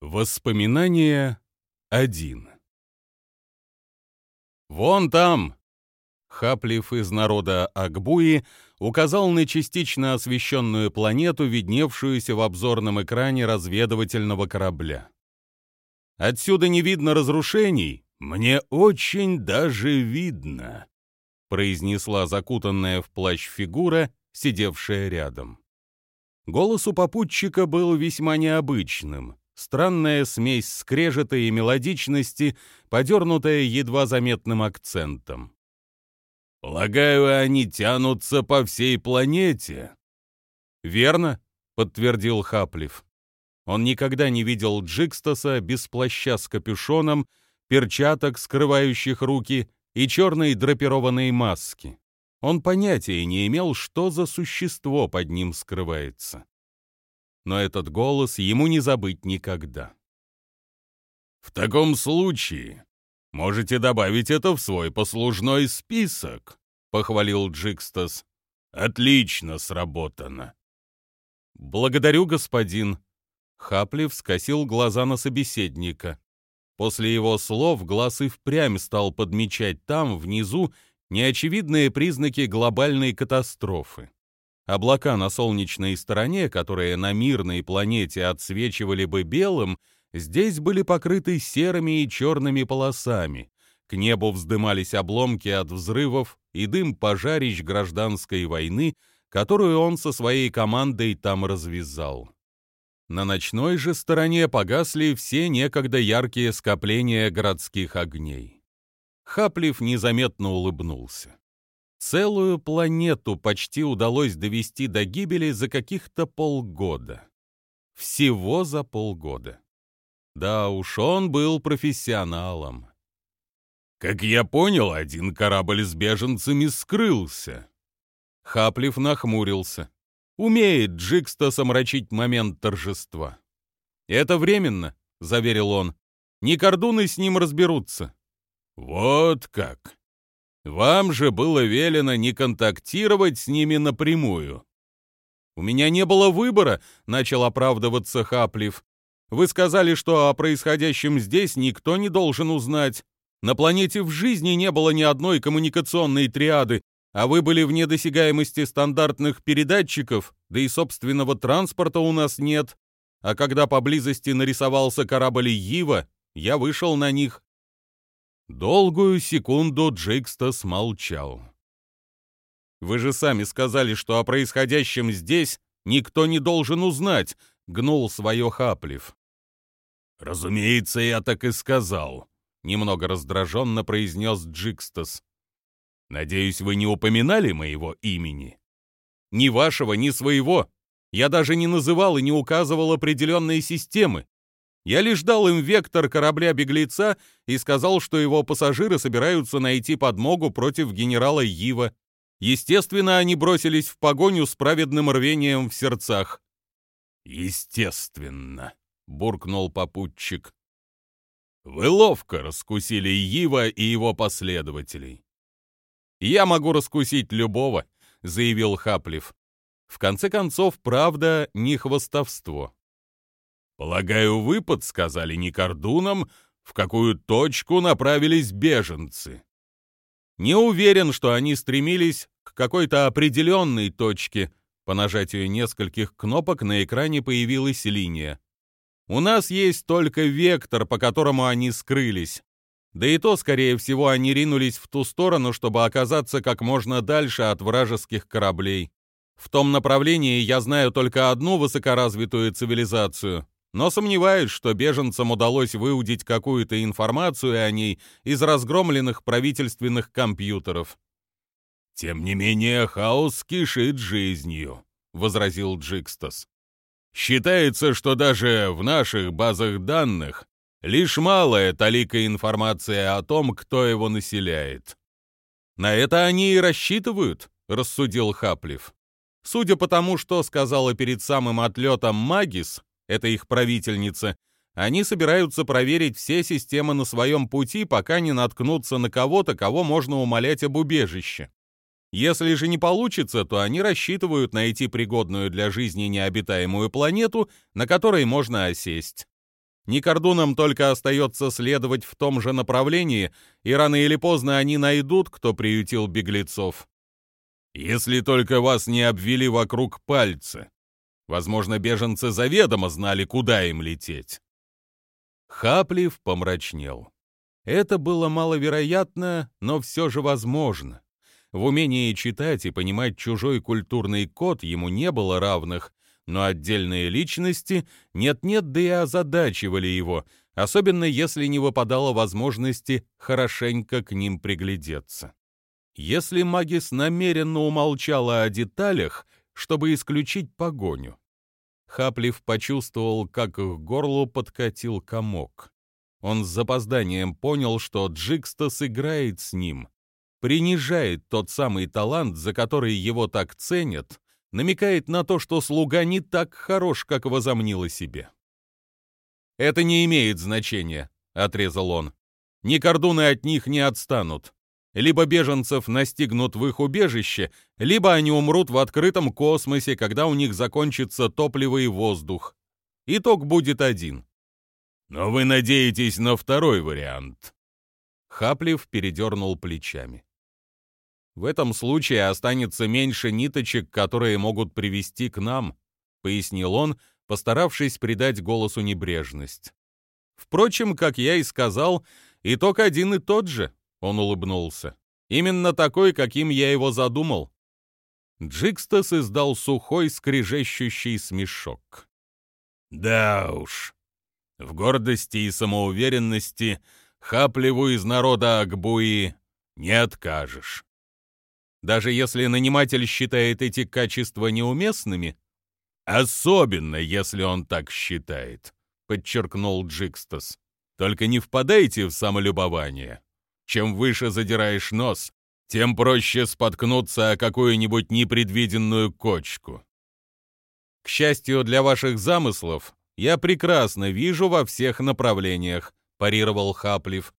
Воспоминания 1 «Вон там!» Хаплив из народа Акбуи указал на частично освещенную планету, видневшуюся в обзорном экране разведывательного корабля. «Отсюда не видно разрушений, мне очень даже видно», произнесла закутанная в плащ фигура, сидевшая рядом. Голос у попутчика был весьма необычным, странная смесь скрежета и мелодичности, подернутая едва заметным акцентом. «Полагаю, они тянутся по всей планете». «Верно», — подтвердил Хаплив. Он никогда не видел Джикстаса без плаща с капюшоном, перчаток, скрывающих руки, и черной драпированной маски. Он понятия не имел, что за существо под ним скрывается но этот голос ему не забыть никогда. «В таком случае можете добавить это в свой послужной список», — похвалил Джикстас. «Отлично сработано». «Благодарю, господин». Хаплив скосил глаза на собеседника. После его слов глаз и впрямь стал подмечать там, внизу, неочевидные признаки глобальной катастрофы. Облака на солнечной стороне, которые на мирной планете отсвечивали бы белым, здесь были покрыты серыми и черными полосами. К небу вздымались обломки от взрывов и дым пожарищ гражданской войны, которую он со своей командой там развязал. На ночной же стороне погасли все некогда яркие скопления городских огней. Хаплив незаметно улыбнулся. Целую планету почти удалось довести до гибели за каких-то полгода. Всего за полгода. Да уж, он был профессионалом. Как я понял, один корабль с беженцами скрылся. Хаплив нахмурился. Умеет Джикста самрачить момент торжества. «Это временно», — заверил он. «Не кордуны с ним разберутся». «Вот как!» Вам же было велено не контактировать с ними напрямую. У меня не было выбора, начал оправдываться Хаплив. Вы сказали, что о происходящем здесь никто не должен узнать. На планете в жизни не было ни одной коммуникационной триады, а вы были вне досягаемости стандартных передатчиков, да и собственного транспорта у нас нет. А когда поблизости нарисовался корабль Ива, я вышел на них. Долгую секунду Джикста смолчал. «Вы же сами сказали, что о происходящем здесь никто не должен узнать», — гнул свое Хаплив. «Разумеется, я так и сказал», — немного раздраженно произнес Джикстас. «Надеюсь, вы не упоминали моего имени?» «Ни вашего, ни своего. Я даже не называл и не указывал определенные системы. Я лишь дал им вектор корабля-беглеца и сказал, что его пассажиры собираются найти подмогу против генерала Ива. Естественно, они бросились в погоню с праведным рвением в сердцах. «Естественно», — буркнул попутчик. «Вы ловко раскусили Ива и его последователей». «Я могу раскусить любого», — заявил Хаплив. «В конце концов, правда не хвостовство». Полагаю, вы подсказали Никордунам, в какую точку направились беженцы. Не уверен, что они стремились к какой-то определенной точке. По нажатию нескольких кнопок на экране появилась линия. У нас есть только вектор, по которому они скрылись. Да и то, скорее всего, они ринулись в ту сторону, чтобы оказаться как можно дальше от вражеских кораблей. В том направлении я знаю только одну высокоразвитую цивилизацию но сомневаюсь, что беженцам удалось выудить какую-то информацию о ней из разгромленных правительственных компьютеров. «Тем не менее, хаос кишит жизнью», — возразил Джикстас. «Считается, что даже в наших базах данных лишь малая талика информации о том, кто его населяет». «На это они и рассчитывают», — рассудил Хаплив. Судя по тому, что сказала перед самым отлетом Магис, это их правительница, они собираются проверить все системы на своем пути, пока не наткнутся на кого-то, кого можно умолять об убежище. Если же не получится, то они рассчитывают найти пригодную для жизни необитаемую планету, на которой можно осесть. Никордунам только остается следовать в том же направлении, и рано или поздно они найдут, кто приютил беглецов. Если только вас не обвели вокруг пальца. Возможно, беженцы заведомо знали, куда им лететь. Хаплив помрачнел. Это было маловероятно, но все же возможно. В умении читать и понимать чужой культурный код ему не было равных, но отдельные личности нет-нет, да и озадачивали его, особенно если не выпадало возможности хорошенько к ним приглядеться. Если Магис намеренно умолчала о деталях, чтобы исключить погоню. Хаплив почувствовал, как к горлу подкатил комок. Он с запозданием понял, что Джикстас играет с ним, принижает тот самый талант, за который его так ценят, намекает на то, что слуга не так хорош, как возомнил себе. «Это не имеет значения», — отрезал он. «Ни кордуны от них не отстанут. Либо беженцев настигнут в их убежище, либо они умрут в открытом космосе, когда у них закончится топливо и воздух. Итог будет один. Но вы надеетесь на второй вариант. Хаплев передернул плечами. В этом случае останется меньше ниточек, которые могут привести к нам, пояснил он, постаравшись придать голосу небрежность. Впрочем, как я и сказал, итог один и тот же. Он улыбнулся. Именно такой, каким я его задумал. Джикстас издал сухой, скрежещущий смешок. Да уж. В гордости и самоуверенности Хапливу из народа Акбуи не откажешь. Даже если наниматель считает эти качества неуместными? Особенно, если он так считает, подчеркнул Джикстас. Только не впадайте в самолюбование. Чем выше задираешь нос, тем проще споткнуться о какую-нибудь непредвиденную кочку. К счастью для ваших замыслов, я прекрасно вижу во всех направлениях, парировал Хаплив.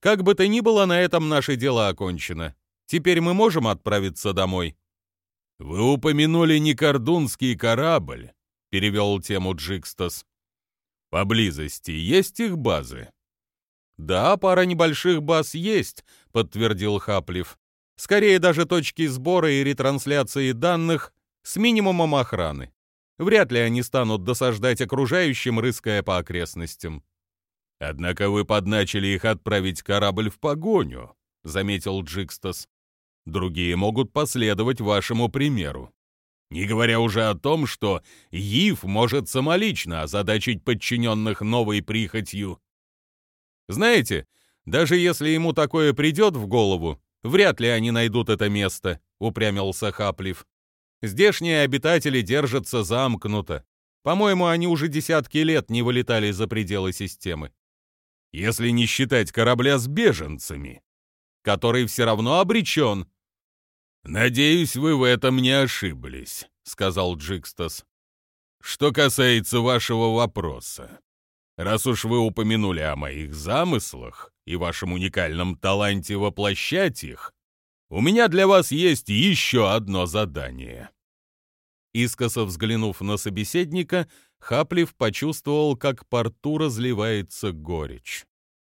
Как бы то ни было, на этом наше дело окончено. Теперь мы можем отправиться домой. Вы упомянули некордунский корабль, перевел тему Джикстас. Поблизости есть их базы? «Да, пара небольших баз есть», — подтвердил Хаплив. «Скорее даже точки сбора и ретрансляции данных с минимумом охраны. Вряд ли они станут досаждать окружающим, рыская по окрестностям». «Однако вы подначили их отправить корабль в погоню», — заметил Джикстас. «Другие могут последовать вашему примеру. Не говоря уже о том, что Ив может самолично озадачить подчиненных новой прихотью знаете, даже если ему такое придет в голову, вряд ли они найдут это место, упрямился Хаплив. Здешние обитатели держатся замкнуто. По-моему, они уже десятки лет не вылетали за пределы системы. Если не считать корабля с беженцами, который все равно обречен. «Надеюсь, вы в этом не ошиблись», — сказал Джикстас. «Что касается вашего вопроса, Раз уж вы упомянули о моих замыслах и вашем уникальном таланте воплощать их, у меня для вас есть еще одно задание». Искоса взглянув на собеседника, Хаплив почувствовал, как порту разливается горечь.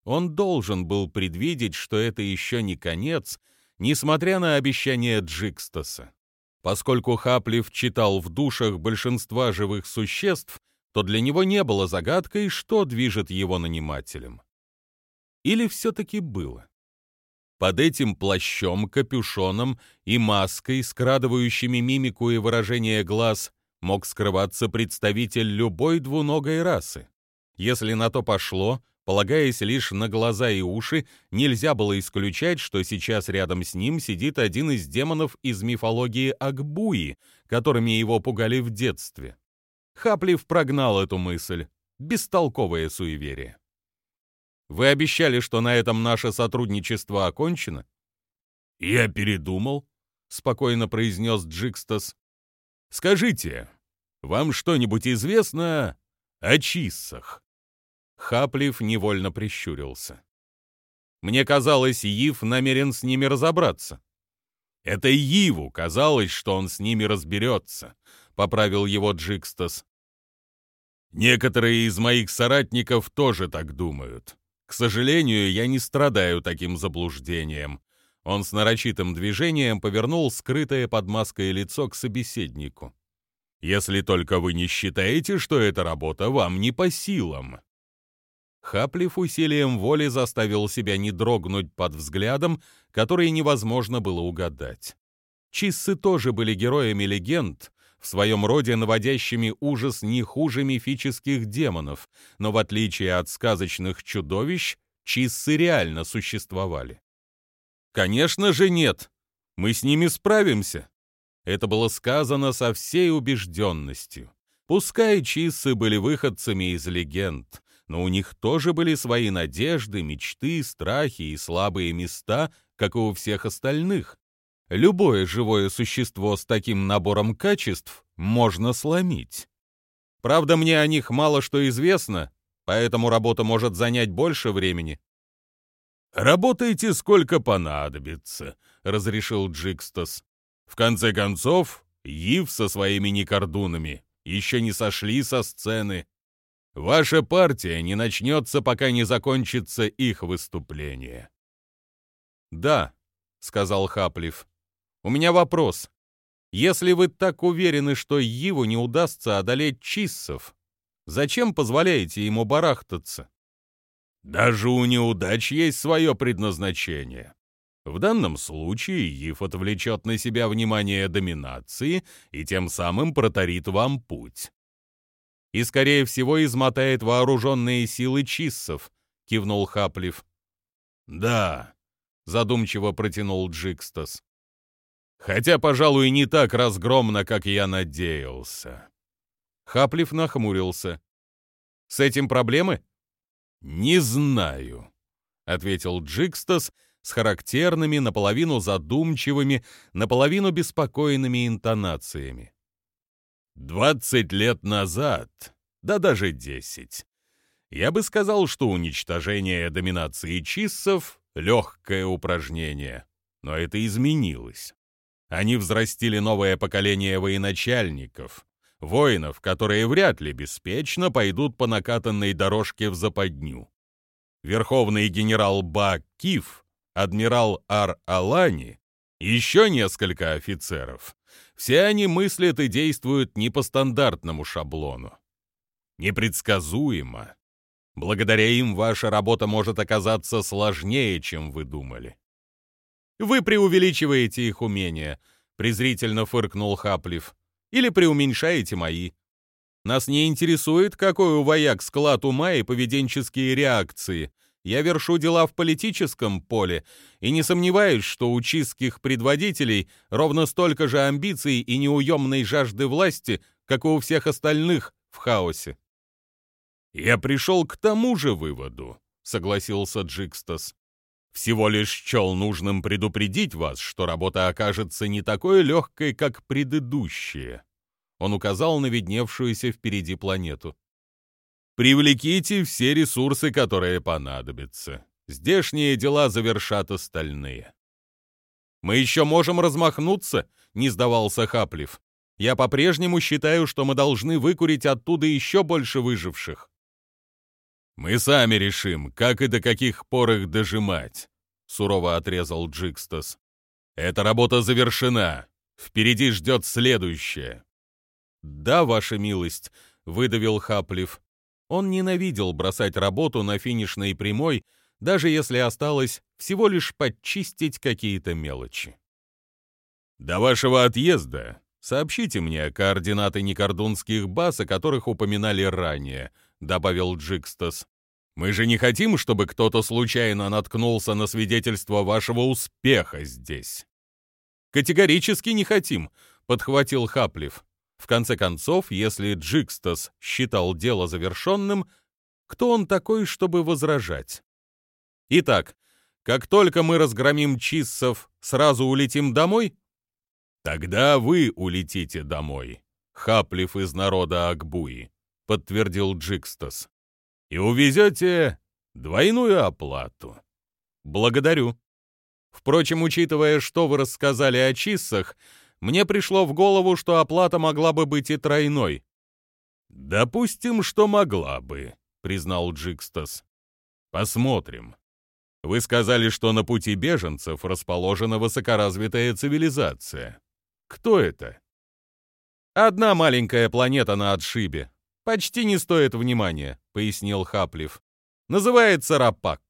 Он должен был предвидеть, что это еще не конец, несмотря на обещание Джикстаса. Поскольку Хаплив читал в душах большинства живых существ, то для него не было загадкой, что движет его нанимателем. Или все-таки было? Под этим плащом, капюшоном и маской, скрадывающими мимику и выражение глаз, мог скрываться представитель любой двуногой расы. Если на то пошло, полагаясь лишь на глаза и уши, нельзя было исключать, что сейчас рядом с ним сидит один из демонов из мифологии Акбуи, которыми его пугали в детстве. Хаплив прогнал эту мысль. Бестолковое суеверие. Вы обещали, что на этом наше сотрудничество окончено? Я передумал, спокойно произнес Джикстас. Скажите, вам что-нибудь известно о чиссах? Хаплив невольно прищурился. Мне казалось, Ив намерен с ними разобраться. Это Иву казалось, что он с ними разберется, — поправил его Джикстас. Некоторые из моих соратников тоже так думают. К сожалению, я не страдаю таким заблуждением. Он с нарочитым движением повернул скрытое под маской лицо к собеседнику. Если только вы не считаете, что эта работа вам не по силам. Хаплив усилием воли заставил себя не дрогнуть под взглядом, который невозможно было угадать. Чиссы тоже были героями легенд, в своем роде наводящими ужас не хуже мифических демонов, но в отличие от сказочных чудовищ, чиссы реально существовали. Конечно же нет. Мы с ними справимся. Это было сказано со всей убежденностью. Пускай чиссы были выходцами из легенд, но у них тоже были свои надежды, мечты, страхи и слабые места, как и у всех остальных. Любое живое существо с таким набором качеств можно сломить. Правда, мне о них мало что известно, поэтому работа может занять больше времени. «Работайте сколько понадобится», — разрешил Джикстас. «В конце концов, Ив со своими никордунами еще не сошли со сцены. Ваша партия не начнется, пока не закончится их выступление». «Да», — сказал Хаплив. «У меня вопрос. Если вы так уверены, что Иву не удастся одолеть Чиссов, зачем позволяете ему барахтаться?» «Даже у неудач есть свое предназначение. В данном случае Ив отвлечет на себя внимание доминации и тем самым протарит вам путь и, скорее всего, измотает вооруженные силы чиссов», — кивнул Хаплив. «Да», — задумчиво протянул Джикстас. «Хотя, пожалуй, не так разгромно, как я надеялся». Хаплив нахмурился. «С этим проблемы?» «Не знаю», — ответил Джикстас с характерными, наполовину задумчивыми, наполовину беспокойными интонациями. Двадцать лет назад, да даже десять, я бы сказал, что уничтожение доминации чиссов — легкое упражнение. Но это изменилось. Они взрастили новое поколение военачальников, воинов, которые вряд ли беспечно пойдут по накатанной дорожке в западню. Верховный генерал Ба Киф, адмирал Ар-Алани, еще несколько офицеров все они мыслят и действуют не по стандартному шаблону. Непредсказуемо. Благодаря им ваша работа может оказаться сложнее, чем вы думали. «Вы преувеличиваете их умения», — презрительно фыркнул Хаплив. «Или преуменьшаете мои. Нас не интересует, какой у вояк склад ума и поведенческие реакции. Я вершу дела в политическом поле и не сомневаюсь, что у чистских предводителей ровно столько же амбиций и неуемной жажды власти, как и у всех остальных в хаосе. «Я пришел к тому же выводу», — согласился Джикстас. «Всего лишь счел нужным предупредить вас, что работа окажется не такой легкой, как предыдущие». Он указал на видневшуюся впереди планету. Привлеките все ресурсы, которые понадобятся. Здешние дела завершат остальные. Мы еще можем размахнуться, не сдавался Хаплив. Я по-прежнему считаю, что мы должны выкурить оттуда еще больше выживших. Мы сами решим, как и до каких пор их дожимать, сурово отрезал Джикстас. Эта работа завершена. Впереди ждет следующее. Да, ваша милость, выдавил Хаплив. Он ненавидел бросать работу на финишной прямой, даже если осталось всего лишь подчистить какие-то мелочи. «До вашего отъезда сообщите мне координаты некордунских баз, о которых упоминали ранее», — добавил Джикстас. «Мы же не хотим, чтобы кто-то случайно наткнулся на свидетельство вашего успеха здесь». «Категорически не хотим», — подхватил Хаплев. В конце концов, если Джикстас считал дело завершенным, кто он такой, чтобы возражать? Итак, как только мы разгромим чиссов, сразу улетим домой? Тогда вы улетите домой, Хаплив из народа Акбуи, подтвердил Джикстас. И увезете двойную оплату. Благодарю. Впрочем, учитывая, что вы рассказали о чиссах, мне пришло в голову, что оплата могла бы быть и тройной. «Допустим, что могла бы», — признал Джикстас. «Посмотрим. Вы сказали, что на пути беженцев расположена высокоразвитая цивилизация. Кто это?» «Одна маленькая планета на отшибе. Почти не стоит внимания», — пояснил Хаплив. «Называется Рапак.